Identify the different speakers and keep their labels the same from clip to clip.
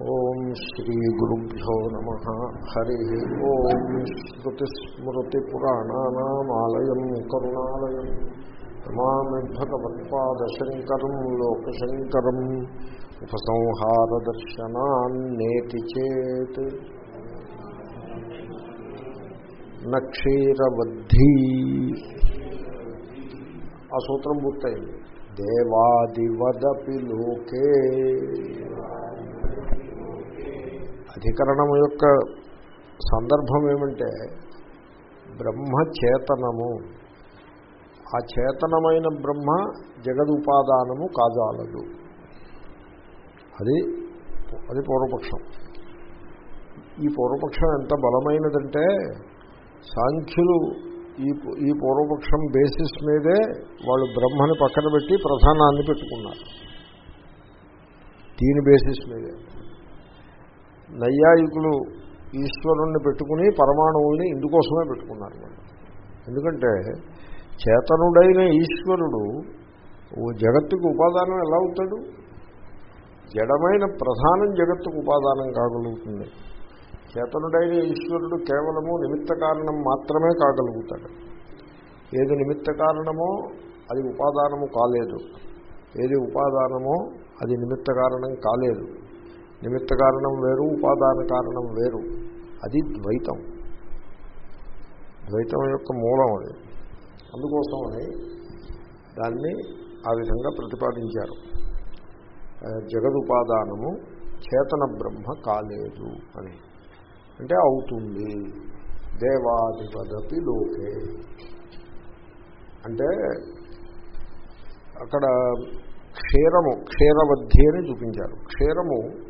Speaker 1: ఓం శ్రీ గురుభ్యో నమ. హరి ఓం శ్రుతిస్మృతిపురాణానామాలయం కరుణాలయం. నమామి భగవత్పాదశంకరం లోకశంకరం ఉపసంహారదర్శనాన్నేతి చేత్. నక్షీరవద్ధి. ఆ సూత్రం పూర్తయింది. దేవాదివదపి లోకే. అధికరణం యొక్క సందర్భం ఏమంటే బ్రహ్మ చేతనము ఆ చేతనమైన బ్రహ్మ జగదుపాదానము కాజాలదు. అది అది పూర్వపక్షం. ఈ పూర్వపక్షం ఎంత బలమైనదంటే సాంఖ్యులు ఈ ఈ పూర్వపక్షం బేసిస్ మీదే వాళ్ళు బ్రహ్మని పక్కన పెట్టి ప్రధానాన్ని పెట్టుకున్నారు. దీని బేసిస్ మీదే. నైయాయికులు ఈశ్వరుణ్ణి పెట్టుకుని పరమాణువుల్ని ఇందుకోసమే పెట్టుకున్నారు వాళ్ళు. ఎందుకంటే చేతనుడైన ఈశ్వరుడు జగత్తుకు ఉపాదానం ఎలా అవుతాడు? జడమైన ప్రధానం జగత్తుకు ఉపాదానం కాగలుగుతుంది. చేతనుడైన ఈశ్వరుడు కేవలము నిమిత్త కారణం మాత్రమే కాగలుగుతాడు. ఏది నిమిత్త కారణమో అది ఉపాదానము కాలేదు. ఏది ఉపాదానమో అది నిమిత్త కారణం కాలేదు. నిమిత్త కారణం వేరు ఉపాదాన కారణం వేరు. అది ద్వైతం. ద్వైతం యొక్క మూలం అది. అందుకోసమని దాన్ని ఆ విధంగా ప్రతిపాదించారు. జగదుపాదానము చేతన బ్రహ్మ కాలేదు అని. అంటే అవుతుంది. దేవాధిపదపి లోకే. అంటే అక్కడ క్షీరము క్షీరవద్ధి అని చూపించారు. క్షీరము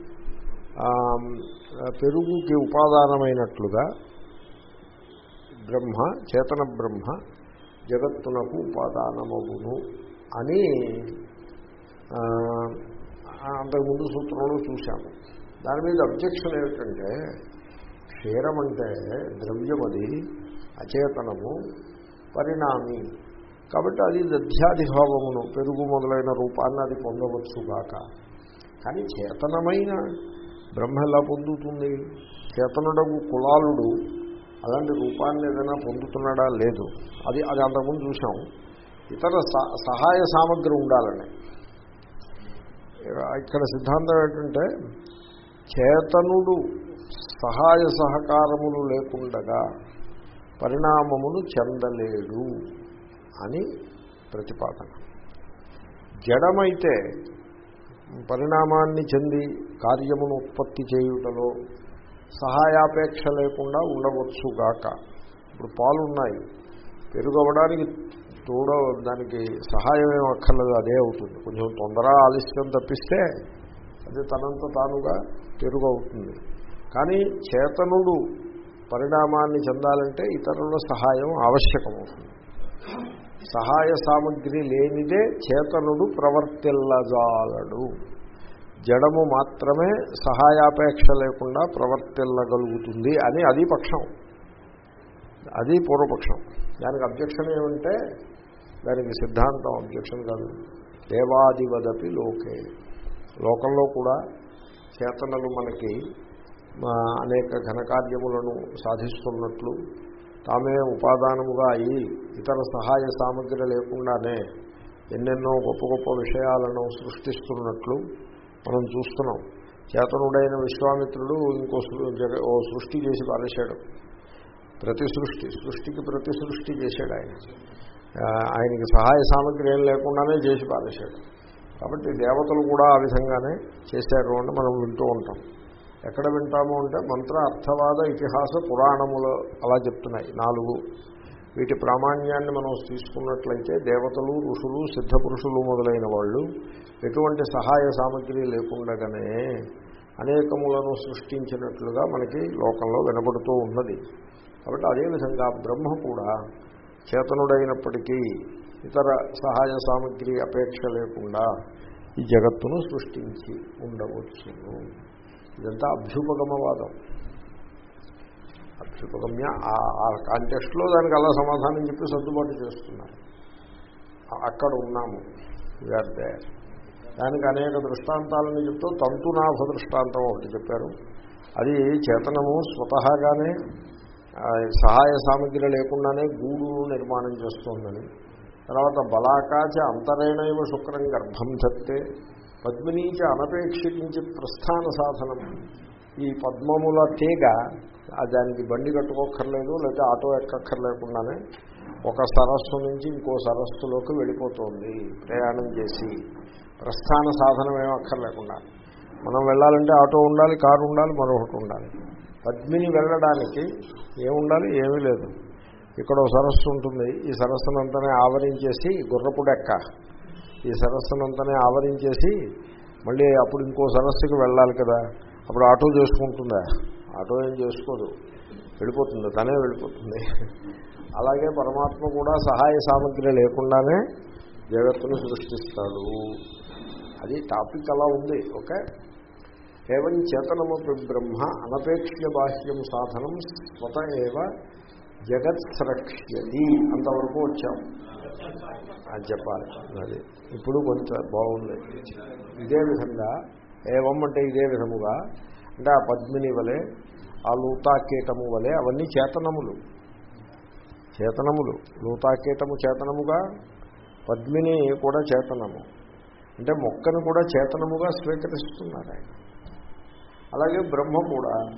Speaker 1: పెరుగుకి ఉపాదానమైనట్లుగా బ్రహ్మ చేతన బ్రహ్మ జగత్తునకు ఉపాదానమగును అని అంతకుముందు సూత్రంలో చూశాము. దాని మీద అబ్జెక్షన్ ఏమిటంటే క్షీరం అంటే ద్రవ్యం అది అచేతనము పరిణామి. కాబట్టి అది దధ్యాధిభావమును పెరుగు మొదలైన రూపాన్ని అది పొందవచ్చుగాక. కానీ చేతనమైన బ్రహ్మ ఎలా పొందుతుంది? చేతనుడవు కులాలుడు అలాంటి రూపాన్ని ఏదైనా పొందుతున్నాడా? లేదు. అది అది అంతకుముందు చూసాం ఇతర సహాయ సామగ్రి ఉండాలని. ఇక్కడ సిద్ధాంతం ఏంటంటే చేతనుడు సహాయ సహకారములు లేకుండగా పరిణామమును చెందలేడు అని ప్రతిపాదన. జడమైతే పరిణామాన్ని చెంది కార్యమును ఉత్పత్తి చేయుటలో సహాయాపేక్ష లేకుండా ఉండవచ్చుగాక ఇప్పుడు పాలు ఉన్నాయి పెరుగవడానికి తోడ దానికి సహాయం ఏం అక్కర్లేదు అదే అవుతుంది. కొంచెం తొందర ఆలస్యం తప్పిస్తే అది తనంత తానుగా పెరుగు అవుతుంది కానీ చేతనుడు పరిణామాన్ని చెందాలంటే ఇతరుల సహాయం ఆవశ్యకమవుతుంది. సహాయ సామగ్రి లేనిదే చేతనుడు ప్రవర్తిల్లజాలడు. జడము మాత్రమే సహాయాపేక్ష లేకుండా ప్రవర్తిల్లగలుగుతుంది అని అది పక్షం. అది పూర్వపక్షం. దానికి అబ్జెక్షన్ ఏమంటే దానికి సిద్ధాంతం అబ్జెక్షన్ కాదు. దేవాదివదపి లోకే. లోకంలో కూడా చేతనలు మనకి అనేక ఘనకార్యములను సాధిస్తున్నట్లు తామే ఉపాదానముగా అయి ఇతర సహాయ సామగ్రి లేకుండానే ఎన్నెన్నో గొప్ప గొప్ప విషయాలను సృష్టిస్తున్నట్లు మనం చూస్తున్నాం. చేతనుడైన విశ్వామిత్రుడు ఇంకో ఓ సృష్టి చేసి పారేశాడు. ప్రతి సృష్టి సృష్టికి ప్రతి సృష్టి చేశాడు ఆయన. ఆయనకి సహాయ సామగ్రి ఏం లేకుండానే చేసి పారేశాడు. కాబట్టి దేవతలు కూడా ఆ విధంగానే చేశారు అని మనం వింటూ ఉంటాం. ఎక్కడ వింటాము అంటే మంత్ర అర్థవాద ఇతిహాస పురాణములు అలా చెప్తున్నాయి. నాలుగు. వీటి ప్రామాణ్యాన్ని మనం తీసుకున్నట్లయితే దేవతలు ఋషులు సిద్ధపురుషులు మొదలైన వాళ్ళు ఎటువంటి సహాయ సామగ్రి లేకుండగానే అనేకములను సృష్టించినట్లుగా మనకి లోకంలో వినబడుతూ ఉన్నది. కాబట్టి అదేవిధంగా బ్రహ్మ కూడా చేతనుడైనప్పటికీ ఇతర సహాయ సామగ్రి అపేక్ష లేకుండా ఈ జగత్తును సృష్టించి ఉండవచ్చును. ఇదంతా అభ్యుపగమవాదం. అభ్యుపగమ్య ఆ కాంటెస్ట్లో దానికి అలా సమాధానం చెప్పి సర్దుబాటు చేస్తున్నారు. అక్కడ ఉన్నాము. వీఆర్ దానికి అనేక దృష్టాంతాలను చెప్తూ తంతునాభ దృష్టాంతం ఒకటి చెప్పారు. అది చేతనము స్వతహాగానే సహాయ సామగ్రి లేకుండానే గూడును నిర్మాణం చేస్తోందని. తర్వాత బలాకాచ అంతరేణైవ శుక్రం గర్భం ధత్తే పద్మినీచ అనపేక్షించి ప్రస్థాన సాధనం. ఈ పద్మముల తీగ దానికి బండి కట్టుకోక్కర్లేదు లేకపోతే ఆటో ఎక్కక్కర్లేకుండానే ఒక సరస్సు నుంచి ఇంకో సరస్సులోకి వెళ్ళిపోతుంది ప్రయాణం చేసి. ప్రస్థాన సాధనం ఏమక్కర్లేకుండా మనం వెళ్ళాలంటే ఆటో ఉండాలి కారు ఉండాలి మరొకటి ఉండాలి. పద్మిని వెళ్ళడానికి ఏముండాలి ఏమీ లేదు. ఇక్కడ ఒక సరస్సు ఉంటుంది ఈ సరస్సునంతనే ఆవరించేసి గుర్రపు డెక్క ఈ సరస్సునంతనే ఆవరించేసి మళ్ళీ అప్పుడు ఇంకో సరస్సుకి వెళ్ళాలి కదా అప్పుడు ఆటో చేసుకుంటుందా? ఆటో ఏం చేసుకోదు. వెళ్ళిపోతుంది తనే వెళ్ళిపోతుంది. అలాగే పరమాత్మ కూడా సహాయ సామగ్రి లేకుండానే జగత్తును సృష్టిస్తాడు. అది టాపిక్ అలా ఉంది ఓకే? ఏవం చేతనమపి బ్రహ్మ అనపేక్ష బాహ్యం సాధనం స్వత ఏవ జగత్ స్రక్ష్యతి అంతవరకు వచ్చాం. అది చెప్పాలి. అది ఇప్పుడు కొంచెం బాగుంది. ఇదే విధంగా ఏవం అంటే ఇదే విధముగా అంటే ఆ పద్మిని వలె ఆ లూతాకీటము వలె అవన్నీ చేతనములు. చేతనములు. లూతాకీటము చేతనముగా పద్మిని కూడా చేతనము. అంటే మొక్కను కూడా చేతనముగా స్వీకరిస్తున్నారు ఆయన. అలాగే బ్రహ్మ కూడా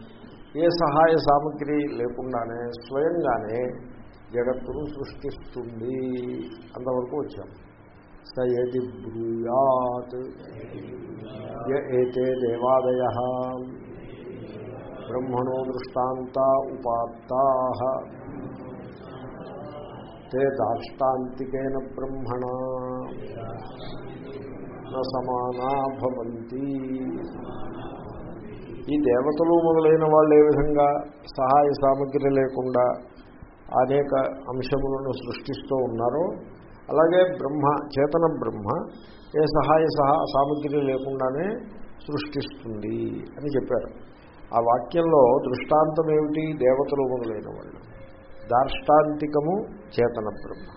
Speaker 1: ఏ సహాయ సామగ్రి లేకుండానే స్వయంగానే జగత్తును సృష్టిస్తుంది అంతవరకు వచ్చాం. స ఏది బ్రూయాత్ య ఏతే దేవాదయ బ్రహ్మణో దృష్టాంత ఉపాత్తా తే దాష్టాంతికేన బ్రహ్మణ న సమానా భవంతి. ఈ దేవతలు మొదలైన వాళ్ళు ఏ విధంగా సహాయ సామగ్రి లేకుండా అనేక అంశములను సృష్టిస్తూ ఉన్నారో అలాగే బ్రహ్మ చేతన బ్రహ్మ ఏ సహాయ సహా సామగ్రి లేకుండానే సృష్టిస్తుంది అని చెప్పారు. ఆ వాక్యంలో దృష్టాంతం ఏమిటి దేవతలు మొదలైన వాళ్ళు దార్ష్టాంతికము చేతన బ్రహ్మ.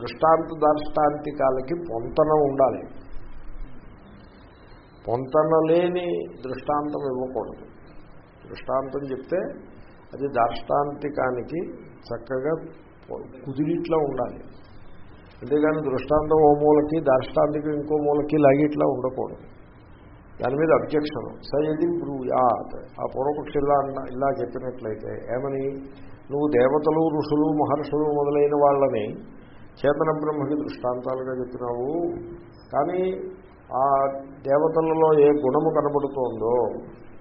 Speaker 1: దృష్టాంత దార్ష్టాంతికాలకి పొంతన ఉండాలి. పొంతన లేని దృష్టాంతం ఇవ్వకూడదు. దృష్టాంతం చెప్తే అది దార్ష్టాంతికానికి చక్కగా కుదిరిట్లా ఉండాలి. అంతేగాని దృష్టాంతం ఓ మూలకి దార్ష్టాంతికం ఇంకో మూలకి లాగిట్లా ఉండకూడదు. దాని మీద అబ్జెక్షన్. సయది బ్రూయాత్. ఆ పూర్వపక్షి ఇలా అన్న ఇలా చెప్పినట్లయితే ఏమని? నువ్వు దేవతలు ఋషులు మహర్షులు మొదలైన వాళ్ళని చేతన బ్రహ్మకి దృష్టాంతాలుగా చెప్పినావు. కానీ ఆ దేవతలలో ఏ గుణము కనబడుతోందో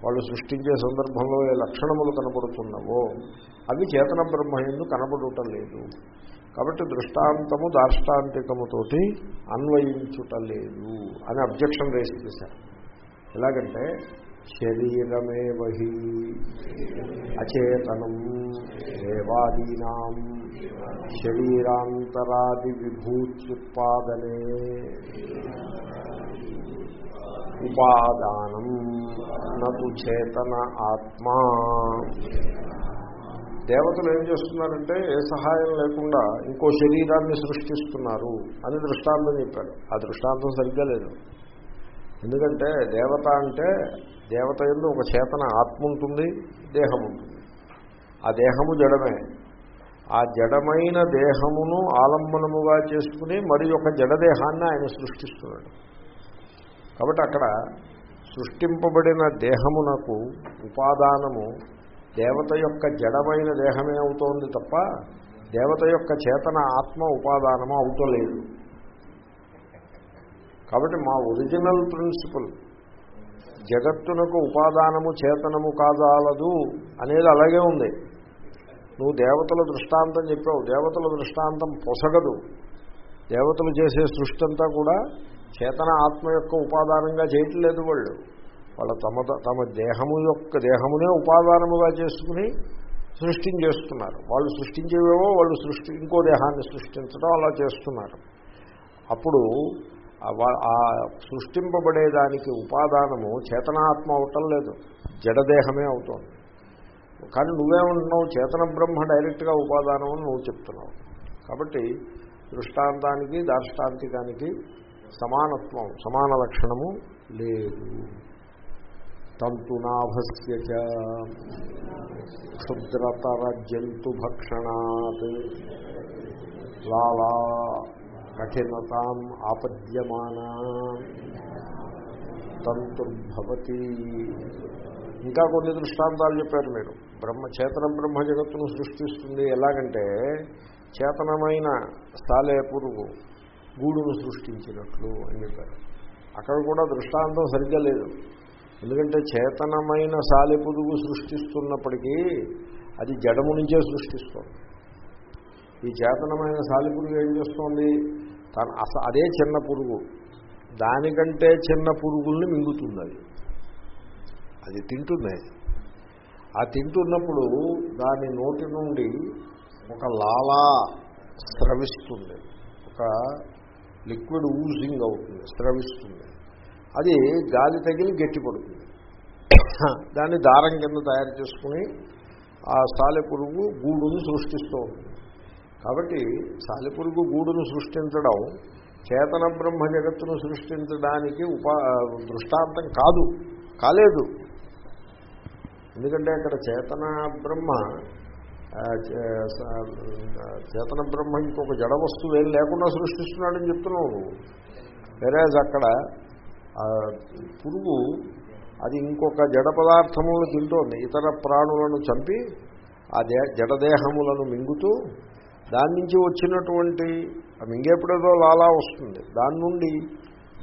Speaker 1: వాళ్ళు సృష్టించే సందర్భంలో ఏ లక్షణములు కనబడుతున్నావో అవి చేతన బ్రహ్మ ఎందు కనబడటం లేదు. కాబట్టి దృష్టాంతము దార్ష్టాంతికముతోటి అన్వయించుటలేదు అని అబ్జెక్షన్ రేస్ చేశారు. ఎలాగంటే శరీరమే వహి అచేతనం దేవాదీనాం శరీరాంతరాది విభూత్యుత్పాదనే ఉపాదానం. నటు చేతన ఆత్మా. దేవతలు ఏం చేస్తున్నారంటే ఏ సహాయం లేకుండా ఇంకో శరీరాన్ని సృష్టిస్తున్నారు అని దృష్టాంతం చెప్పాడు ఆ దృష్టాంతం సరిగ్గా లేదు. ఎందుకంటే దేవత అంటే దేవత ఎందు ఒక చేతన ఆత్మ ఉంటుంది దేహం ఉంటుంది ఆ దేహము జడమే. ఆ జడమైన దేహమును ఆలంబనముగా చేసుకుని మరి ఒక జడదేహాన్ని ఆయన సృష్టిస్తున్నాడు. కాబట్టి అక్కడ సృష్టింపబడిన దేహమునకు ఉపాదానము దేవత యొక్క జడమైన దేహమే అవుతోంది తప్ప దేవత యొక్క చేతన ఆత్మ ఉపాదానము అవుతలేదు. కాబట్టి మా ఒరిజినల్ ప్రిన్సిపల్ జగత్తునకు ఉపాదానము చేతనము కాదాలదు అనేది అలాగే ఉంది. నువ్వు దేవతల దృష్టాంతం చెప్పావు దేవతల దృష్టాంతం పొసగదు. దేవతలు చేసే సృష్టి అంతా కూడా చేతన ఆత్మ యొక్క ఉపాదానంగా చేయట్లేదు వాళ్ళు. వాళ్ళ తమ తమ దేహము యొక్క దేహమునే ఉపాదానముగా చేసుకుని సృష్టించేస్తున్నారు వాళ్ళు సృష్టించేవేవో వాళ్ళు సృష్టి ఇంకో దేహాన్ని సృష్టించడం అలా చేస్తున్నారు. అప్పుడు ఆ సృష్టింపబడేదానికి ఉపాదానము చేతనాత్మ అవటం లేదు. జడదేహమే అవుతోంది. కానీ నువ్వేమంటున్నావు? చేతన బ్రహ్మ డైరెక్ట్గా ఉపాదానం అని నువ్వు చెప్తున్నావు. కాబట్టి దృష్టాంతానికి దార్ష్టాంతికానికి సమానత్వం సమాన లక్షణము లేదు. తంతునాభస్య క్షుద్రతర జంతు భక్షణాత్. లాలా కఠినతాం ఆపద్యమానా. తంతుర్భవతి. ఇంకా కొన్ని దృష్టాంతాలు చెప్పారు మీరు. బ్రహ్మ చేతన బ్రహ్మ జగత్తును సృష్టిస్తుంది ఎలాగంటే చేతనమైన సాలే పురుగు గూడును సృష్టించినట్లు అని చెప్పారు. అక్కడ కూడా దృష్టాంతం సరిగ్గా లేదు. ఎందుకంటే చేతనమైన సాలెపురుగు సృష్టిస్తున్నప్పటికీ అది జడము నుంచే సృష్టిస్తోంది. ఈ చేతనమైన సాలిపురుగు ఏం చేస్తోంది? తన అదే చిన్న పురుగు. దానికంటే చిన్న పురుగుల్ని మింగుతుంది అది. అది తింటుంది. ఆ తింటున్నప్పుడు దాని నోటి నుండి ఒక లాలా స్రవిస్తుంది. ఒక లిక్విడ్ ఊజింగ్ అవుతుంది స్రవిస్తుంది. అది గాలి తగిలి గట్టిపడుతుంది దాన్ని దారం కింద తయారు చేసుకుని ఆ సాలెపురుగు గూడును సృష్టిస్తూ ఉంటుంది. కాబట్టి సాలెపురుగు గూడును సృష్టించడం చేతన బ్రహ్మ జగత్తును సృష్టించడానికి ఉపా దృష్టాంతం కాదు కాలేదు. ఎందుకంటే అక్కడ చేతన బ్రహ్మ చేతన బ్రహ్మ ఇంకొక జడ వస్తువు ఏం లేకుండా సృష్టిస్తున్నాడని చెప్తున్నావు నువ్వు. వెరాజ్ అక్కడ పురుగు అది ఇంకొక జడ పదార్థములను తింటోంది. ఇతర ప్రాణులను చంపి ఆ దే జడదేహములను మింగుతూ దాని నుంచి వచ్చినటువంటి ఆ మింగేప్పుడేదో లాలా వస్తుంది. దాని నుండి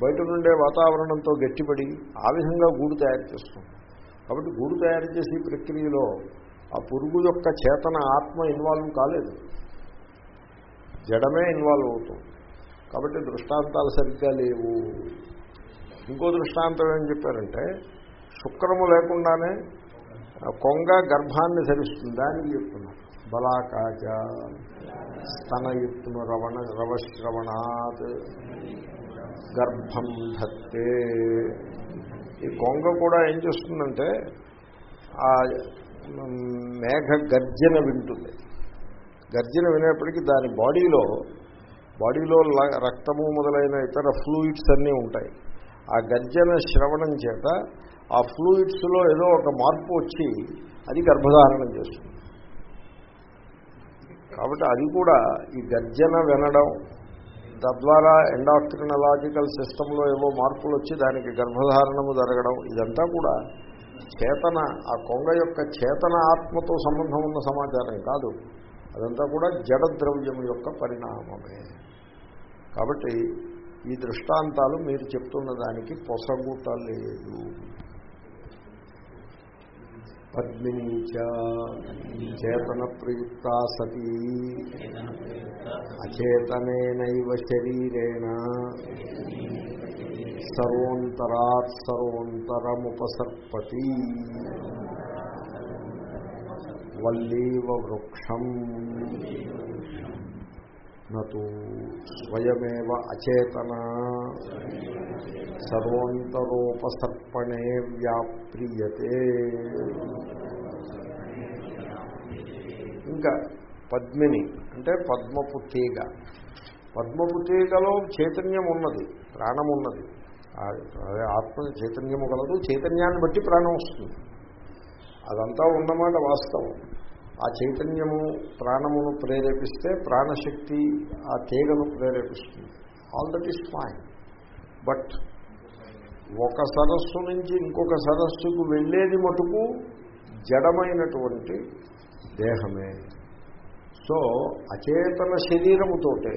Speaker 1: బయట నుండే వాతావరణంతో గట్టిపడి ఆ విధంగా గూడు తయారు చేస్తుంది. కాబట్టి గూడు తయారు చేసే ప్రక్రియలో ఆ పురుగు యొక్క చేతన ఆత్మ ఇన్వాల్వ్ కాలేదు. జడమే ఇన్వాల్వ్ అవుతుంది. కాబట్టి దృష్టాంతాలు సరిగ్గా లేవు. ఇంకో దృష్టాంతం ఏం చెప్పారంటే శుక్రము లేకుండానే ఆ కొంగ గర్భాన్ని ధరిస్తుంది దానికి చెప్తున్నారు. బలాకాచ స్తనయుక్తును రవణ రవశ్రవణాత్ గర్భం ధత్తే. ఈ కొంగ కూడా ఏం చేస్తుందంటే ఆ మేఘ గర్జన వింటుంది. గర్జన వినేప్పటికీ దాని బాడీలో బాడీలో రక్తము మొదలైన ఇతర ఫ్లూయిడ్స్ అన్నీ ఉంటాయి. ఆ గర్జన శ్రవణం చేత ఆ ఫ్లూయిడ్స్లో ఏదో ఒక మార్పు వచ్చి అది గర్భధారణం చేస్తుంది. కాబట్టి అది కూడా ఈ గర్జన వినడం తద్వారా ఎండాక్ట్రినలాజికల్ సిస్టంలో ఏవో మార్పులు వచ్చి దానికి గర్భధారణము జరగడం ఇదంతా కూడా చేతన ఆ కొంగ యొక్క చేతన ఆత్మతో సంబంధం ఉన్న సమాచారం కాదు. అదంతా కూడా జడ ద్రవ్యం యొక్క పరిణామమే. కాబట్టి ఈ దృష్టాంతాలు మీరు చెప్తున్న దానికి పొసగుట లేదు. పద్మినీచ చేతన ప్రయుక్త సతీ. అచేతనేనైవ శరీరేణ. సర్వోంతరాత్ సర్వోంతరముపసర్పతి. వల్లీవ వృక్షం. నూ స్వయమేవ అచేతన. సర్వోంతరోపసర్పణే వ్యాప్రియతే. ఇంకా పద్మిని అంటే పద్మపు తీగ. పద్మపు తీగలో చైతన్యం ఉన్నది ప్రాణం ఉన్నది అదే ఆత్మ చైతన్యము కలదు చైతన్యాన్ని బట్టి ప్రాణం వస్తుంది. అదంతా ఉన్నమాట వాస్తవం. ఆ చైతన్యము ప్రాణమును ప్రేరేపిస్తే ప్రాణశక్తి ఆ తీగను ప్రేరేపిస్తుంది. All that is fine but ఒక సరస్సు నుంచి ఇంకొక సరస్సుకు వెళ్ళేది మటుకు జడమైనటువంటి దేహమే. సో అచేతన శరీరముతోటే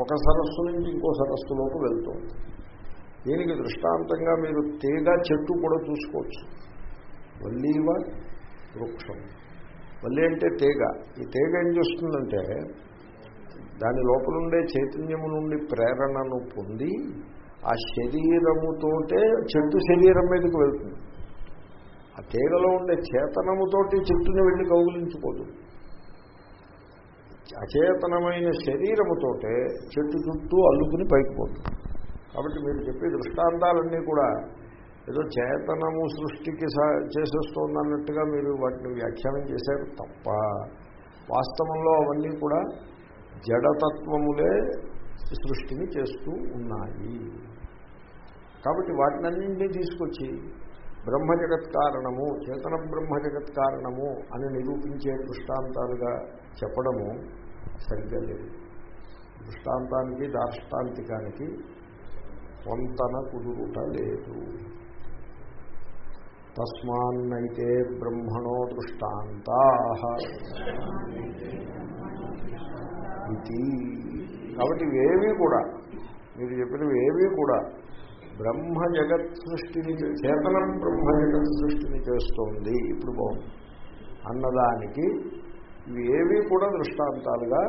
Speaker 1: ఒక సరస్సు నుంచి ఇంకో సరస్సులోకి వెళ్తుంది. దీనికి దృష్టాంతంగా మీరు తీగ చెట్టు కూడా చూసుకోవచ్చు. వల్లీవ వృక్షం. వల్లి అంటే తీగ. ఈ తీగ ఏం చేస్తుందంటే దాని లోపలుండే చైతన్యము నుండి ప్రేరణను పొంది ఆ శరీరముతోటే చెట్టు శరీరం మీదకి వెళ్తుంది. ఆ తీగలో ఉండే చేతనముతోటి చెట్టుని వెళ్ళి కౌగులించుకోదు. అచేతనమైన శరీరముతోటే చెట్టు చుట్టూ అల్లుకుని పైకి పోతుంది. కాబట్టి మీరు చెప్పే దృష్టాంతాలన్నీ కూడా ఏదో చేతనము సృష్టికి స- చేసేస్తోందన్నట్టుగా మీరు వాటిని వ్యాఖ్యానం చేశారు తప్ప వాస్తవంలో అవన్నీ కూడా జడతత్వములే సృష్టిని చేస్తూ ఉన్నాయి. కాబట్టి వాటినన్నింటినీ తీసుకొచ్చి బ్రహ్మ జగత్ కారణము చేతన బ్రహ్మ జగత్ కారణము అని నిరూపించే దృష్టాంతాలుగా చెప్పడము సరిగ్గా లేదు. దృష్టాంతానికి దార్ష్టాంతికానికి వంతన కుదురుట లేదు. తస్మాన్నైతే బ్రహ్మణో దృష్టాంతా. ఇది. కాబట్టి ఇవేమీ కూడా మీరు చెప్పినవి ఏమీ కూడా బ్రహ్మ జగత్ సృష్టిని చేతనం బ్రహ్మ జగత్ సృష్టిని చేస్తోంది. ఇప్పుడు బాగుంది అన్నదానికి ఇవి ఏవి కూడా దృష్టాంతాలుగా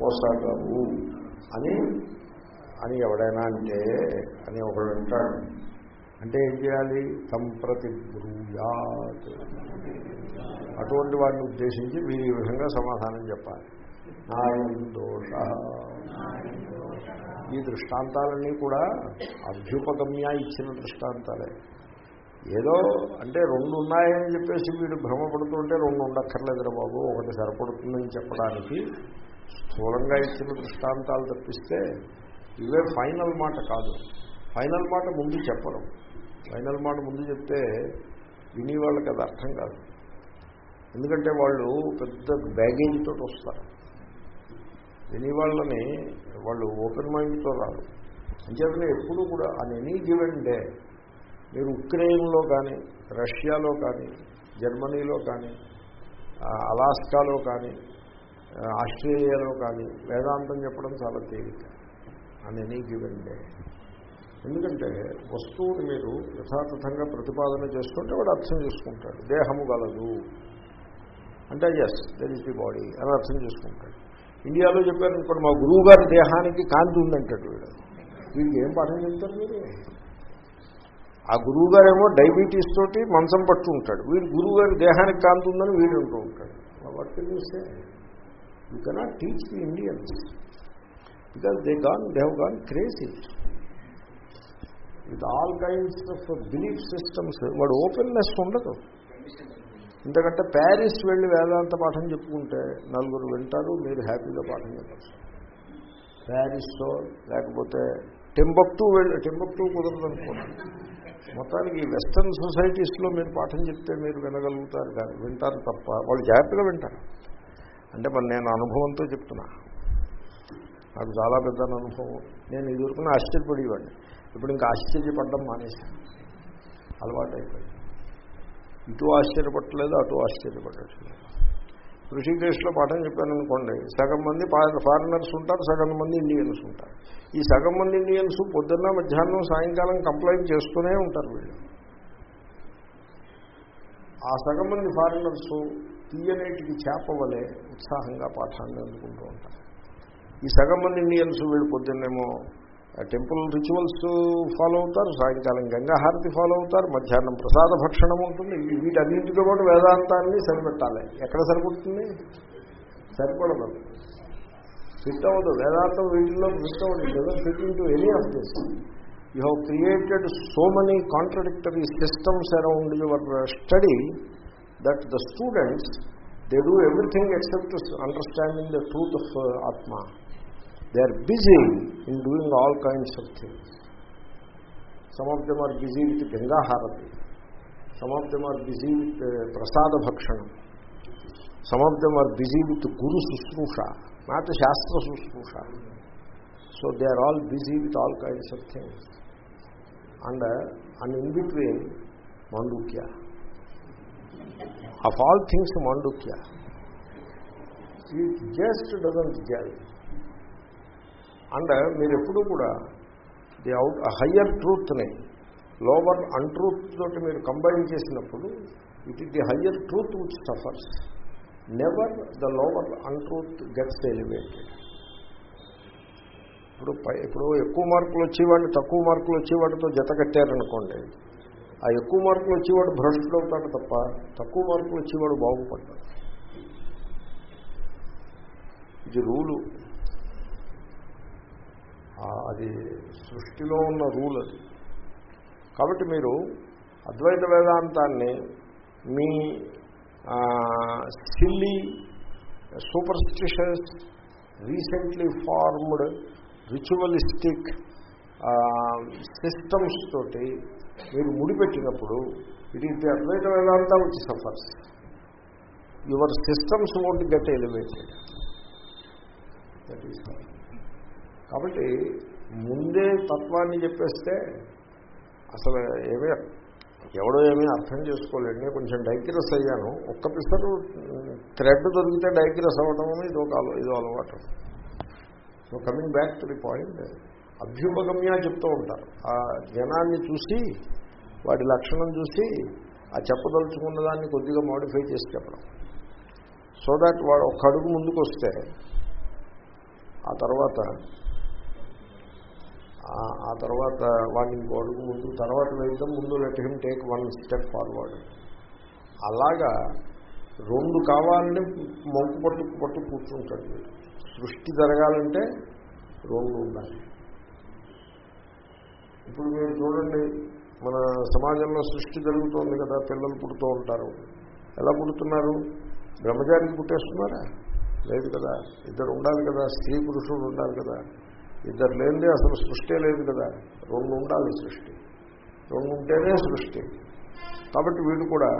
Speaker 1: పోసాగవు అని అని ఎవడైనా అంటే అని ఒకడు అంటాడు. అంటే ఏం చేయాలి? సంప్రతి బ్రూయాత్ అటువంటి వాడిని ఉద్దేశించి మీరు ఈ విధంగా సమాధానం చెప్పాలి. నాయం దోష. ఈ దృష్టాంతాలన్నీ కూడా అభ్యుపగమ్య ఇచ్చిన దృష్టాంతాలే. ఏదో అంటే రెండు ఉన్నాయని చెప్పేసి వీడు భ్రమపడుతుంటే రెండు ఉండక్కర్లేదురా బాబు ఒకటి సరిపడుతుందని చెప్పడానికి స్థూలంగా ఇచ్చిన దృష్టాంతాలు తప్పిస్తే ఇవే ఫైనల్ మాట కాదు. ఫైనల్ మాట ముందు చెప్పరు. ఫైనల్ మాట ముందు చెప్తే విని వాళ్ళకి అది అర్థం కాదు. ఎందుకంటే వాళ్ళు పెద్ద బ్యాగేజ్ తోటి వస్తారు. విని వాళ్ళని వాళ్ళు ఓపెన్ మైండ్తో రాదు అంచేతనే ఎప్పుడు కూడా అని ఎనీ గివెన్ డే మీరు ఉక్రెయిన్లో కానీ రష్యాలో కానీ జర్మనీలో కానీ అలాస్కాలో కానీ ఆస్ట్రేలియాలో కానీ వేదాంతం చెప్పడం చాలా తేలిక. అని ఎనీ గివెన్ డే ఎందుకంటే వస్తువుని మీరు యథాతథంగా ప్రతిపాదన చేసుకుంటే వాడు అర్థం చేసుకుంటాడు. దేహము గలదు. అంటే yes there is the body అని అర్థం చేసుకుంటాడు. ఇండియాలో చెప్పారనుకోండి మా గురువు గారి దేహానికి కాంతి ఉందంటాడు వీడు. వీడికి ఏం పాఠం చెప్తారు మీరు? ఆ గురువు గారేమో డయాబెటీస్ తోటి మంచం పట్టు ఉంటాడు. వీడు గురువు గారి దేహానికి కాంతి ఉందని వీడు ఉంటూ ఉంటాడు. What can you say you cannot teach the Indians because they gone they have gone crazy with all kinds of belief systems వాడు ఓపెన్నెస్ ఉండదు. ఎందుకంటే ప్యారిస్ వెళ్ళి వేదాంత పాఠం చెప్పుకుంటే నలుగురు వింటారు మీరు హ్యాపీగా పాఠం చెప్పచ్చు. ప్యారిస్తో లేకపోతే టెంబక్టూ వెళ్ళి టెంబక్టూ కుదరదు అనుకోండి. మొత్తానికి ఈ వెస్టర్న్ సొసైటీస్లో మీరు పాఠం చెప్తే మీరు వినగలుగుతారు కానీ వింటారు తప్ప వాళ్ళు జాగ్రత్తగా వింటారు. అంటే మరి నేను అనుభవంతో చెప్తున్నా. నాకు చాలా పెద్ద అనుభవం. నేను ఎదుర్కొని ఆశ్చర్యపడేవాడిని. ఇప్పుడు ఇంకా ఆశ్చర్యపడడం మానేశాను. అలవాటు అయిపోయింది ఇటు ఆశ్చర్యపట్టలేదు అటు ఆశ్చర్యపడట్లేదు. ఋషికేశ్లో పాఠం చెప్పాను అనుకోండి సగం మంది ఫారినర్స్ ఉంటారు సగం మంది ఇండియన్స్ ఉంటారు. ఈ సగం మంది ఇండియన్స్ పొద్దున్న మధ్యాహ్నం సాయంకాలం కంప్లైంట్ చేస్తూనే ఉంటారు వీళ్ళు. ఆ సగం మంది ఫారినర్స్ తీయనేటికి చేపవలే ఉత్సాహంగా పాఠాన్ని అందుకుంటూ ఉంటారు. ఈ సగం మంది ఇండియన్స్ వీళ్ళు పొద్దున్నేమో టెంపుల్ రిచువల్స్ ఫాలో అవుతారు సాయంకాలం గంగాహారతి ఫాలో అవుతారు మధ్యాహ్నం ప్రసాద భక్షణం ఉంటుంది. వీటన్నింటితో పాటు వేదాంతాన్ని సరిపెట్టాలి. ఎక్కడ సరిపడుతుంది? సరిపడదు. ఫిట్ అవ్వదు. వేదాంతం వీటిల్లో ఫిట్ అవ్వదు. Fit into any of this you have created so many contradictory systems around your study that the students they do everything except understanding the truth of atma they are busy in doing all kinds of things. Some of them are busy with Ganga Harati. Some of them are busy with uh, Prasada Bhakshanam. Some of them are busy with Guru Susrusha, not Shastra Susrusha. So they are all busy with all kinds of things. And, uh, and in between, Mandukya. Of all things, Mandukya. It just doesn't gel. And మీరు ఎప్పుడూ కూడా the out higher ట్రూత్ని lower untruth తోటి మీరు combine చేసినప్పుడు it is the higher truth which suffers. Never the lower untruth gets elevated ఇప్పుడు ఇప్పుడు ఎక్కువ మార్కులు వచ్చేవాడిని తక్కువ మార్కులు వచ్చేవాడితో జత కట్టారనుకోండి ఆ ఎక్కువ మార్కులు వచ్చేవాడు భ్రష్టుడు అవుతాడు తప్ప తక్కువ మార్కులు వచ్చేవాడు బాగుపడ్డాడు ఇది రూలు. అది సృష్టిలో ఉన్న రూల్ అది. కాబట్టి మీరు అద్వైత వేదాంతాన్ని మీ silly superstitious recently formed ritualistic systems తోటి మీరు ముడిపెట్టినప్పుడు it is the Advaita Vedanta which suffers your systems won't get elevated that is కాబట్టి ముందే తత్వాన్ని చెప్పేస్తే అసలు ఏమీ ఎవడో ఏమీ అర్థం చేసుకోలేడు. నేను కొంచెం డైగ్రెస్ అయ్యాను. ఒక్క పిసరు థ్రెడ్ దొరికితే డైగ్రెస్ అవ్వడం ఇది ఒక అల- ఇదో అలవాటు. So coming back to the point అభ్యుపగమ్య చెప్తూ ఉంటారు. ఆ జనాన్ని చూసి వాటి లక్షణం చూసి ఆ చెప్పదలుచుకున్న దాన్ని కొద్దిగా మోడిఫై చేసి చెప్పడం. సో దాట్ వాడు ఒక్క అడుగు ముందుకు వస్తే ఆ తర్వాత ఆ- తర్వాత వాడిని ఇంకో అడుగు ముందు తర్వాత వేద్దాం ముందు let him take one step forward. అలాగా రెండు కావాలని మొంకు పట్టు పట్టు కూర్చుంటాడు. మీరు సృష్టి జరగాలంటే రెండు ఉండాలి. ఇప్పుడు మీరు చూడండి మన సమాజంలో సృష్టి జరుగుతోంది కదా పిల్లలు పుడుతూ ఉంటారు. ఎలా పుడుతున్నారు? బ్రహ్మచారికి పుట్టేస్తున్నారా? లేదు కదా. ఇద్దరు ఉండాలి కదా స్త్రీ పురుషుడు ఉండాలి కదా. ఇద్దరు లేనిదే అసలు సృష్టి లేదు కదా. రెండు ఉండాలి సృష్టి. రెండు ఉంటేనే సృష్టి. కాబట్టి వీడు కూడా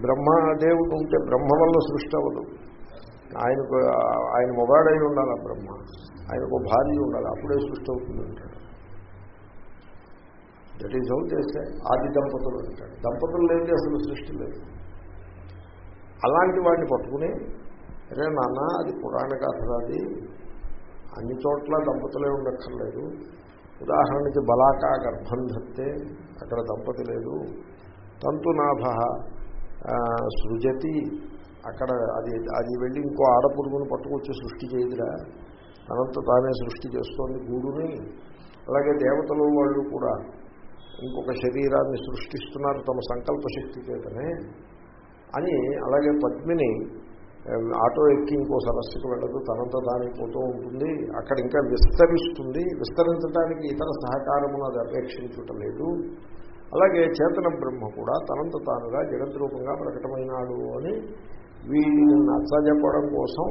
Speaker 1: బ్రహ్మదేవుడు ఉంటే బ్రహ్మ వల్ల సృష్టి అవ్వదు. ఆయనకు ఆయన మొగాడై ఉండాలి ఆ బ్రహ్మ. ఆయనకు భార్య ఉండాలి. అప్పుడే సృష్టి అవుతుంది అంటాడు. దట్ ఈజ్ హౌ చేస్తే ఆది దంపతులు అంటాడు. దంపతులు లేని అసలు సృష్టి లేదు. అలాంటి వాడిని పట్టుకుని అరే నాన్న అది పురాణ కథ అది అన్ని చోట్ల దంపతులే ఉండక్కర్లేదు. ఉదాహరణకి బలాకా గర్భం ధత్తే అక్కడ దంపతి లేదు. తంతునాభ సృజతి అక్కడ అది అది వెళ్ళి ఇంకో ఆడపురుగును పట్టుకొచ్చి సృష్టి చేయదురా. తనంత తానే సృష్టి చేస్తోంది గూడుని. అలాగే దేవతలు వాళ్ళు కూడా ఇంకొక శరీరాన్ని సృష్టిస్తున్నారు తమ సంకల్ప శక్తి చేతనే అని అలాగే పద్మిని ఆటో ఎక్కి ఇంకో సరస్సుకు వెళ్ళదు తనంత దానికి పోతూ ఉంటుంది. అక్కడ ఇంకా విస్తరిస్తుంది. విస్తరించడానికి ఇతర సహకారమును అది అపేక్షించటం లేదు. అలాగే చేతన బ్రహ్మ కూడా తనంత తానుగా జగద్రూపంగా ప్రకటమైనాడు అని వీడిని నచ్చజెప్పడం కోసం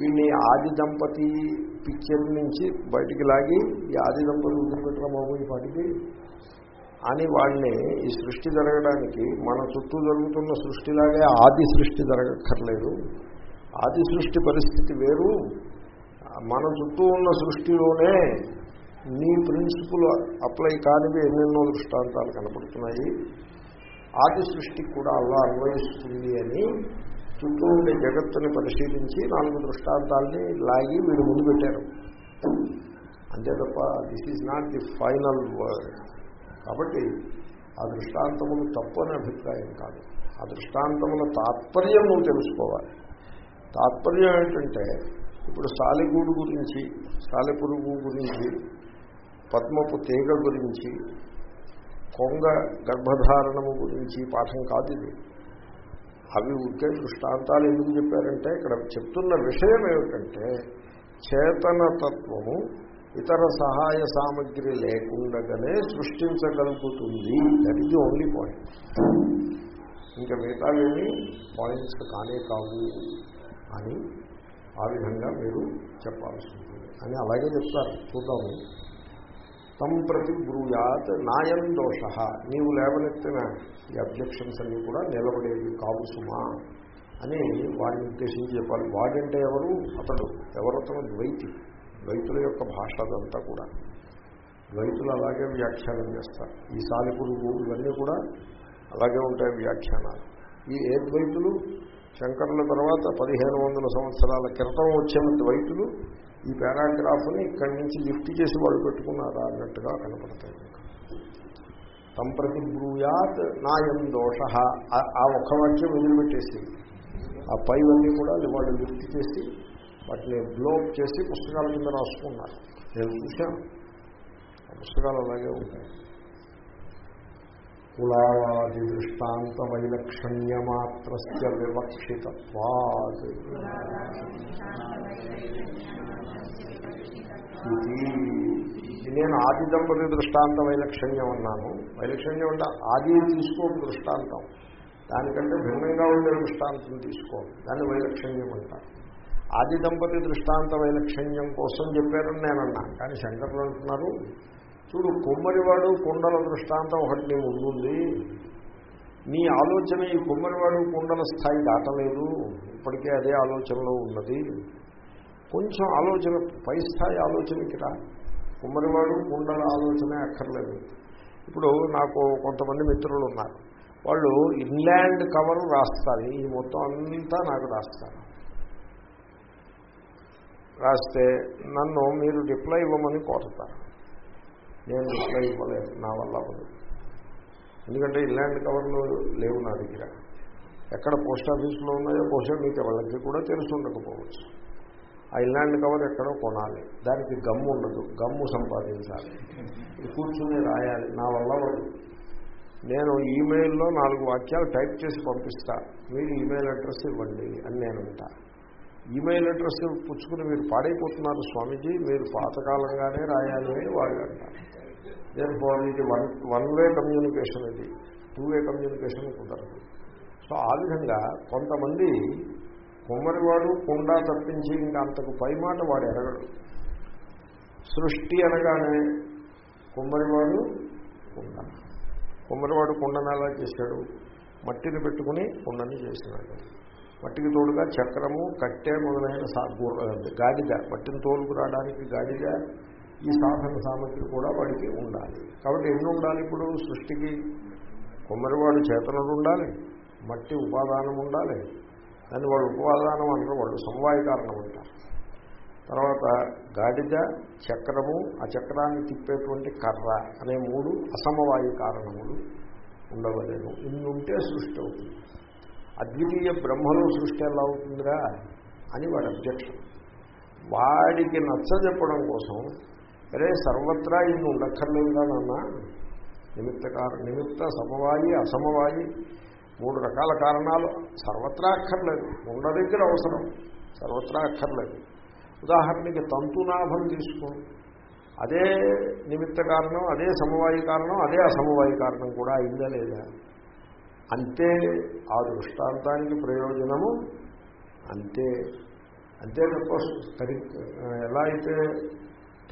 Speaker 1: వీడిని ఆది దంపతి పిక్చర్ నుంచి బయటికి లాగి ఈ ఆది దంపతి వదిలిపెట్టడం బాబు ఈ పాటికి అని వాడిని ఈ సృష్టి జరగడానికి మన చుట్టూ జరుగుతున్న సృష్టిలాగే ఆది సృష్టి జరగక్కర్లేదు. ఆది సృష్టి పరిస్థితి వేరు. మన చుట్టూ ఉన్న సృష్టిలోనే నీ ప్రిన్సిపుల్ అప్లై కానివి ఎన్నెన్నో దృష్టాంతాలు కనపడుతున్నాయి. ఆది సృష్టికి కూడా అలా అన్వయిస్తుంది అని చుట్టూ ఉండే జగత్తుని పరిశీలించి నాలుగు దృష్టాంతాలని లాగి వీడు ముందు పెట్టారు. అంతే తప్ప this is not the final word కాబట్టి ఆ దృష్టాంతములు తప్పని అభిప్రాయం కాదు. ఆ దృష్టాంతముల తాత్పర్యం నువ్వు తెలుసుకోవాలి. తాత్పర్యం ఏంటంటే ఇప్పుడు సాలెగూడు గురించి సాలెపురుగు గురించి పద్మపు తీగ గురించి కొంగ గర్భధారణము గురించి పాఠం కాదు ఇది. అవి ఉంటే దృష్టాంతాలు ఎందుకు చెప్పారంటే ఇక్కడ చెప్తున్న విషయం ఏమిటంటే చేతనతత్వము ఇతర సహాయ సామగ్రి లేకుండగానే సృష్టించగలుగుతుంది. దట్ ఈజ్ ఓన్లీ పాయింట్ ఇంకా మిగతావేమి పాయింట్స్ కానే కావు అని ఆ విధంగా మీరు చెప్పాల్సి ఉంటుంది అని అలాగే చెప్తారు. చూద్దాము. తం ప్రతి బ్రూయాత్ నాయం దోష. నీవు లేవనెత్తిన ఈ అబ్జెక్షన్స్ అన్నీ కూడా నిలబడేవి కావు సుమా అని వాడిని ఉద్దేశించి చెప్పాలి. వాడంటే ఎవరు? అతడు. ఎవరతను ద్వైతి. ద్వైతుల యొక్క భాష అదంతా కూడా. ద్వైతులు అలాగే వ్యాఖ్యానం చేస్తారు. ఈ సాలిపురుగు ఇవన్నీ కూడా అలాగే ఉంటాయి వ్యాఖ్యానాలు. ఈ ఏ ద్వైతులు? శంకరుల తర్వాత పదిహేను వందల సంవత్సరాల క్రితం వచ్చిన ద్వైతులు ఈ పారాగ్రాఫ్ని ఇక్కడి నుంచి లిఫ్ట్ చేసి వాళ్ళు పెట్టుకున్నారా అన్నట్టుగా కనపడతాయి. సంప్రతి బ్రూయాత్ నాయం దోష. ఆ ఒక్క వాక్యం వదిలిపెట్టేసి ఆ పైవన్నీ కూడా వాళ్ళు లిఫ్ట్ చేసి వాటిని బ్లోప్ చేసి పుస్తకాల కింద రాసుకున్నారు. నేను చూశాను. పుస్తకాలు అలాగే ఉంటాయి. కులావాది దృష్టాంత వైలక్షణ్యమాత్ర వివక్షితత్వాత్ ఇది నేను ఆది దంపతి దృష్టాంత వైలక్షణ్యం అన్నాను వైలక్షణ్యం అంటే ఆది తీసుకోక దృష్టాంతం. దానికంటే భిన్నంగా ఉండే దృష్టాంతం తీసుకో. దాన్ని వైలక్షణ్యం అంటారు. ఆది దంపతి దృష్టాంత వైలక్షణ్యం కోసం చెప్పారని నేను కానీ శంకర్లు అంటున్నారు చూడు కుమ్మరివాడు కుండల దృష్టాంతం ఒకటి నీ ముందుంది. నీ ఆలోచన ఈ కుమ్మరివాడు కుండల స్థాయి దాటలేదు. ఇప్పటికే అదే ఆలోచనలో ఉన్నది. కొంచెం ఆలోచన పై స్థాయి ఆలోచనకి రా. కుమ్మరివాడు కుండల ఆలోచనే అక్కర్లేదు. ఇప్పుడు నాకు కొంతమంది మిత్రులు ఉన్నారు. వాళ్ళు ఇన్లాండ్ కవర్ రాస్తారు. ఈ మొత్తం అంతా నాకు రాస్తారు. రాస్తే నన్ను మీరు రిప్లై ఇవ్వమని కోరుతారు. నేను రిప్లై ఇవ్వలేదు నా వల్ల అవ్వదు. ఎందుకంటే ఇన్లాండ్ కవర్లు లేవు నా దగ్గర. ఎక్కడ పోస్ట్ ఆఫీస్లో ఉన్నాయో బహుశా మీకు వాళ్ళకి కూడా తెలిసి ఉండకపోవచ్చు. ఆ ఇన్లాండ్ కవర్ ఎక్కడో కొనాలి. దానికి గమ్ము ఉండదు గమ్ము సంపాదించాలి. కూర్చొని కూర్చుని రాయాలి నా వల్ల అవ్వదు. నేను ఈమెయిల్లో నాలుగు వాక్యాలు టైప్ చేసి పంపిస్తా. మీరు ఈమెయిల్ అడ్రస్ ఇవ్వండి అని నేను ఉంటా ఈమెయిల్ అడ్రస్ పుచ్చుకుని మీరు పాడైపోతున్నారు స్వామీజీ మీరు పాతకాలంగానే రాయాలి అని వాళ్ళు అంటారు దేని ఇది వన్ వన్ వే కమ్యూనికేషన్ ఇది. టూ వే కమ్యూనికేషన్ కుదరదు. సో ఆ విధంగా కొంతమంది కుమ్మరివాడు కుండ తప్పించి ఇంకా అంతకు పై మాట వాడు ఎరగడు. సృష్టి అనగానే కుమ్మరివాడు కుండ. కుమ్మరివాడు కుండను ఎలా చేశాడు. మట్టిని పెట్టుకుని కుండని చేసినాడు. మట్టికి తోడుగా చక్రము కట్టె మొదలైన సా గాడిద మట్టిని తోలుకురావడానికి గాడిద ఈ సాధన సామగ్రి కూడా వాడికి ఉండాలి. కాబట్టి ఎన్ని ఉండాలి ఇప్పుడు? సృష్టికి కొమ్మరివాడు చేతనుడు ఉండాలి మట్టి ఉపాదానం ఉండాలి. దాన్ని వాళ్ళు ఉపాదానం అంటారు వాళ్ళు సమవాయ కారణం అంటారు. తర్వాత గాడిద చక్రము ఆ చక్రాన్ని తిప్పేటువంటి కర్ర అనే మూడు అసమవాయు కారణములు ఉండవలేము ఇన్ని ఉంటే సృష్టి అవుతుంది. అద్వితీయ బ్రహ్మలో సృష్టి ఎలా అవుతుందిరా అని వాడి అబ్జెక్షన్ వాడికి నచ్చజెప్పడం కోసం అరే సర్వత్రా ఇన్ని ఉండక్కర్లేదుగా నాన్న. నిమిత్త కార నిమిత్త సమవాయి అసమవాయి మూడు రకాల కారణాలు. సర్వత్రా అక్కర్లేదు. ఉండ దగ్గర అవసరం. సర్వత్రా అక్కర్లేదు. ఉదాహరణకి తంతునాభం తీసుకో. అదే నిమిత్త కారణం అదే సమవాయి కారణం అదే అసమవాయి కారణం కూడా అయిందా లేదా? అంతే ఆ దృష్టాంతానికి ప్రయోజనము అంతే. అంతే తప్ప సరి ఎలా అయితే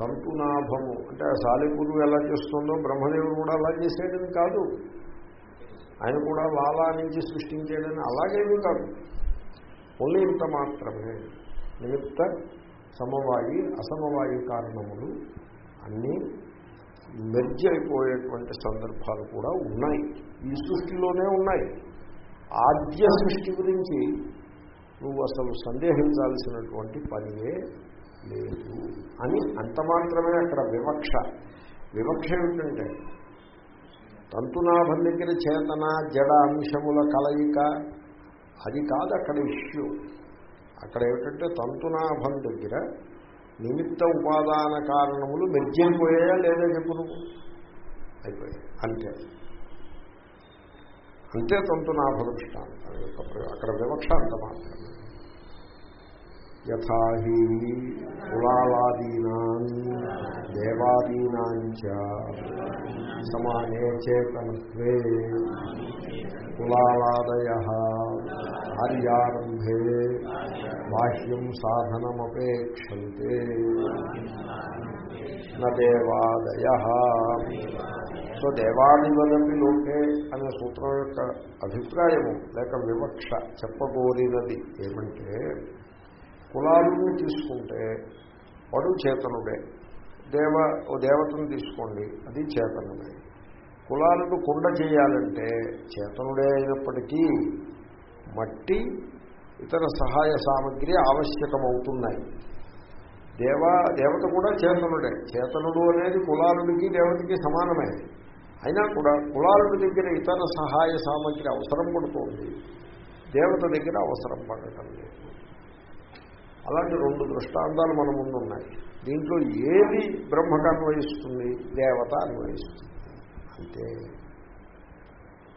Speaker 1: తంతునాభము అంటే ఆ సాలిపురుగు ఎలా చేస్తుందో బ్రహ్మదేవుడు కూడా అలా చేసేయడం కాదు. ఆయన కూడా లాలా నుంచి సృష్టించేయడని అలాగేమీ కాదు. ఓన్లీ ఇంత మాత్రమే. నిమిత్త సమవాయి అసమవాయి కారణములు అన్నీ మెర్జ్ అయిపోయేటువంటి సందర్భాలు కూడా ఉన్నాయి. ఈ సృష్టిలోనే ఉన్నాయి. ఆద్య సృష్టి గురించి నువ్వు అసలు సందేహించాల్సినటువంటి పనియే లేదు అని అంత మాత్రమే అక్కడ వివక్ష. వివక్ష ఏమిటంటే తంతునాభం దగ్గర చేతన జడ అంశముల కలయిక అది కాదు అక్కడ ఇష్యూ. అక్కడ ఏమిటంటే తంతునాభం దగ్గర నిమిత్త ఉపాదాన కారణములు మెర్జైపోయాయా లేదా చెప్పు నువ్వు? అయిపోయాయి. అంతే. అంతే తంతు నాభదృష్టాంతం యొక్క అక్కడ వివక్ష అంత మాత్రమే యథాహి కులాలాదీనా దేవాదీనాంచ సమానే చేతనత్వే. కులాలాదయ కార్యారంభే బాహ్యం సాధనమపేక్షంతే నేవాదయ సో దేవాదివదపి లోకే అనే సూత్రం యొక్క అభిప్రాయము లేక వివక్ష చెప్పగోరినది ఏమంటే కులాలను తీసుకుంటే వాడు చేతనుడే. దేవ ఓ దేవతను తీసుకోండి అది చేతనుడే. కులాలను కుండ చేయాలంటే చేతనుడే అయినప్పటికీ మట్టి ఇతర సహాయ సామగ్రి ఆవశ్యకమవుతున్నాయి. దేవ దేవత కూడా చేతనుడే. చేతనుడు అనేది కులాలుడికి దేవతకి సమానమే. అయినా కూడా కులాలుడి దగ్గర ఇతర సహాయ సామగ్రి అవసరం పడుతుంది. దేవత దగ్గర అవసరం పడటం లేదు. అలాంటి రెండు దృష్టాంతాలు మన ముందు ఉన్నాయి దీంట్లో ఏది బ్రహ్మకు అన్వయిస్తుంది? దేవత అన్వయిస్తుంది. అంతే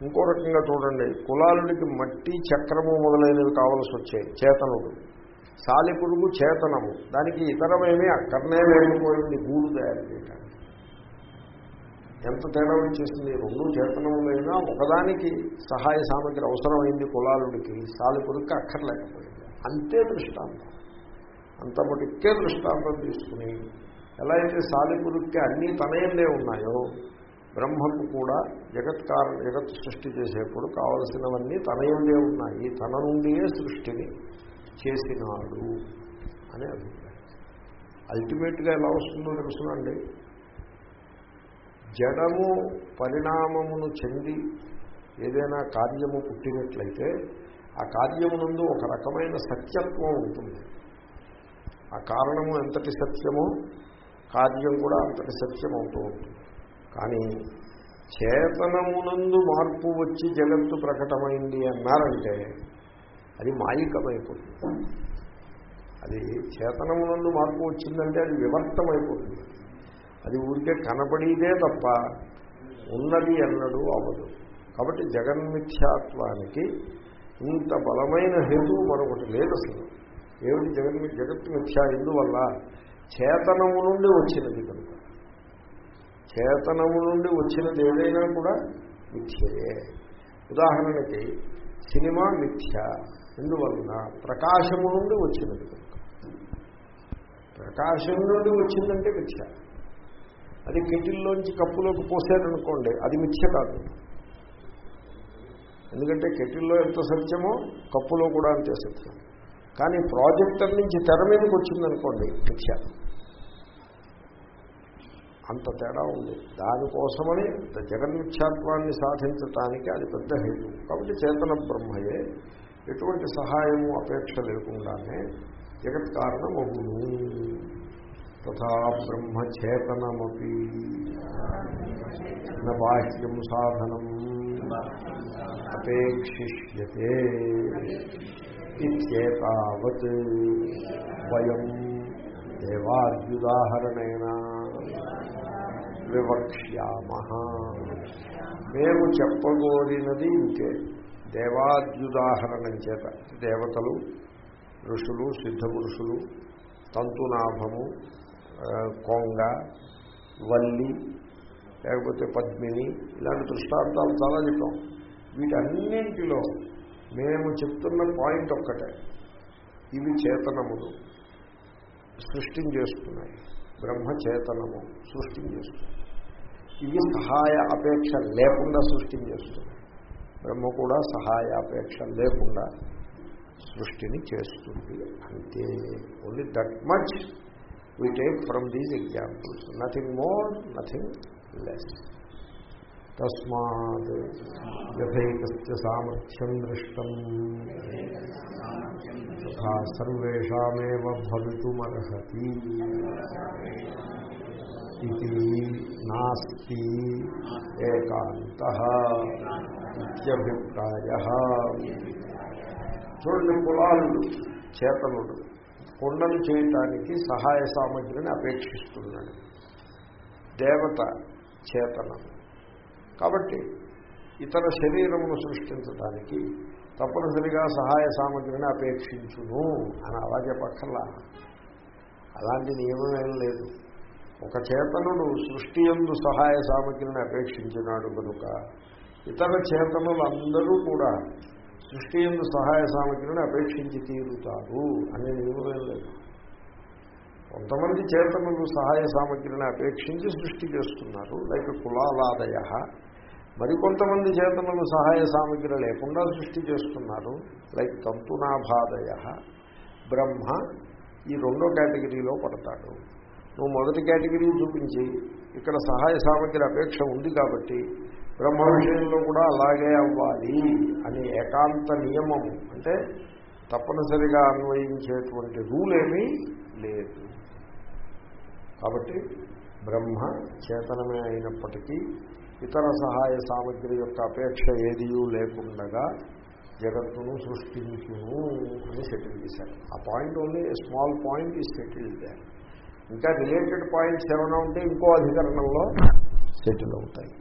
Speaker 1: ఇంకో రకంగా చూడండి కులాలుడికి మట్టి చక్రము మొదలైనవి కావలసి వచ్చాయి చేతనుడు. సాలిపురుగు చేతనము. దానికి ఇతరమేమీ అక్కడనే లేకపోయింది గూడు తయారు చేయడానికి ఎంత తేడా వచ్చేసింది? రెండు చేతనములైనా ఒకదానికి సహాయ సామగ్రి అవసరమైంది కులాలుడికి సాలిపురుగుకి అక్కర్లేకపోయింది. అంతే దృష్టాంతం. అంత మటుకే దృష్టాంతం తీసుకుని ఎలా అయితే సాలిపురుక్కి అన్నీ తనయందే ఉన్నాయో బ్రహ్మకు కూడా జగత్ కారణ జగత్ సృష్టి చేసేప్పుడు కావలసినవన్నీ తనయుండే ఉన్నాయి. తన నుండియే సృష్టిని చేసినాడు అని అభిప్రాయం. అల్టిమేట్గా ఎలా వస్తుందో తెలుసునండి జడము పరిణామమును చెంది ఏదైనా కార్యము పుట్టినట్లయితే ఆ కార్యమునందు ఒక రకమైన సత్యత్వం ఉంటుంది. ఆ కారణము ఎంతటి సత్యమో కార్యం కూడా అంతటి సత్యం అవుతూ ఉంటుంది. కానీ చేతనమునందు మార్పు వచ్చి జగత్తు ప్రకటమైంది అన్నారంటే అది మాయికమైపోతుంది. అది చేతనమునందు మార్పు వచ్చిందంటే అది వివర్తమైపోతుంది. అది ఊరికే కనపడేదే తప్ప ఉన్నది అన్నడు అవ్వదు. కాబట్టి జగన్మిథ్యాత్వానికి ఇంత బలమైన హేతువు మరొకటి లేదు అసలు. ఏమిటి జగన్మి జగత్ మిథ్యా ఎందువల్ల? చేతనము నుండి వచ్చినది కనుక. చేతనము నుండి వచ్చినది ఏదైనా కూడా మిథ్యయే. ఉదాహరణకి సినిమా మిథ్య ఎందువలన? ప్రకాశము నుండి వచ్చినది ప్రకాశం నుండి వచ్చిందంటే మిథ్య. అది కెటిల్లోంచి కప్పులోకి పోసారనుకోండి అది మిథ్య కాదు. ఎందుకంటే కెటిల్లో ఎంత సత్యమో కప్పులో కూడా అంతే సత్యం. కానీ ప్రాజెక్టర్ నుంచి తెర మీదకి వచ్చిందనుకోండి మిథ్య. అంత తేడా ఉంది. దానికోసమని జగన్మిథ్యాత్వాన్ని సాధించటానికి అది పెద్ద హేతు. కాబట్టి చేతన బ్రహ్మయే ఎటువంటి సహాయము అపేక్ష లేకుండానే జగత్ కారణమగును. తథా బ్రహ్మచేతనమపి బాహ్యం సాధనం అపేక్షిష్యతే ఇత్యేతావత్ వయం దేవాద్యుదాహరణేన వివక్ష్యామ మేము చెప్పగోరినది ఇంకే దేవాద్యుదాహరణం చేత. దేవతలు ఋషులు సిద్ధపురుషులు తంతునాభము కొంగ వల్లి లేకపోతే పద్మిని ఇలాంటి దృష్టాంతాలు చాలా చెప్పాం. వీటన్నింటిలో మేము చెప్తున్న పాయింట్ ఒక్కటే. ఇవి చేతనములు. సృష్టించేస్తున్నాయి. బ్రహ్మ చేతనము సృష్టించేస్తున్నాయి ఇవి సహాయ అపేక్ష లేకుండా సృష్టించేస్తున్నాయి బ్రహ్మ కూడా సహాయ అపేక్ష లేకుండా సృష్టిని చేస్తుంది అంతే. Only that much we take from these examples nothing more nothing less తస్మాత్ యథైకస్య సామర్థ్యం దృష్టం. తథా సర్వేషామేవ భవితుమర్హతి. ఇది నాస్తి ఏకాంత ఇత్యభిప్రాయ చూడండి కులాలు చేతనుడు కొండలు చేయటానికి సహాయ సామగ్రిని అపేక్షిస్తున్నాడు. దేవత చేతనం. కాబట్టి ఇతర శరీరమును సృష్టించడానికి తప్పనిసరిగా సహాయ సామగ్రిని అపేక్షించును అని అలా చెప్పక్కర్లా అలాంటి నియమం ఏం లేదు. ఒక చేతనుడు సృష్టి ఎందు సహాయ సామగ్రిని అపేక్షించినాడు కనుక ఇతర చేతనులు అందరూ కూడా సృష్టి ఎందు సహాయ సామగ్రిని అపేక్షించి తీరుతారు అనే నియమం లేదు. కొంతమంది చేతనులు సహాయ సామగ్రిని అపేక్షించి సృష్టి చేస్తున్నారు లైక్ కులాలాదయ. మరికొంతమంది చేతనులు సహాయ సామగ్రి లేకుండా సృష్టి చేస్తున్నారు లైక్ తంతునాభాదయ. బ్రహ్మ ఈ రెండో కేటగిరీలో పడతాడు. నువ్వు మొదటి కేటగిరీ చూపించి ఇక్కడ సహాయ సామగ్రి అపేక్ష ఉంది కాబట్టి బ్రహ్మ విషయంలో కూడా అలాగే అవ్వాలి అనే ఏకాంత నియమము అంటే తప్పనిసరిగా అన్వయించేటువంటి రూల్ ఏమీ లేదు. కాబట్టి బ్రహ్మ చేతనమే అయినప్పటికీ ఇతర సహాయ సామగ్రి యొక్క అపేక్ష ఏదియూ లేకుండగా జగత్తును సృష్టించును అని సెటిల్ చేశారు. ఆ పాయింట్ ఓన్లీ స్మాల్ పాయింట్ ఈ సెటిల్ ఇంకా రిలేటెడ్ పాయింట్స్ ఏమైనా ఉంటే ఇంకో అధికరణంలో సెటిల్ అవుతాయి.